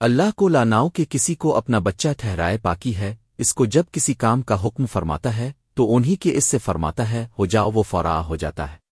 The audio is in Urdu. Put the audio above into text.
اللہ کو لاناؤ کہ کسی کو اپنا بچہ ٹھہرائے پاکی ہے، اس کو جب کسی کام کا حکم فرماتا ہے، تو انہی کے اس سے فرماتا ہے، ہو جاؤ، وہ فوراً ہو جاتا ہے۔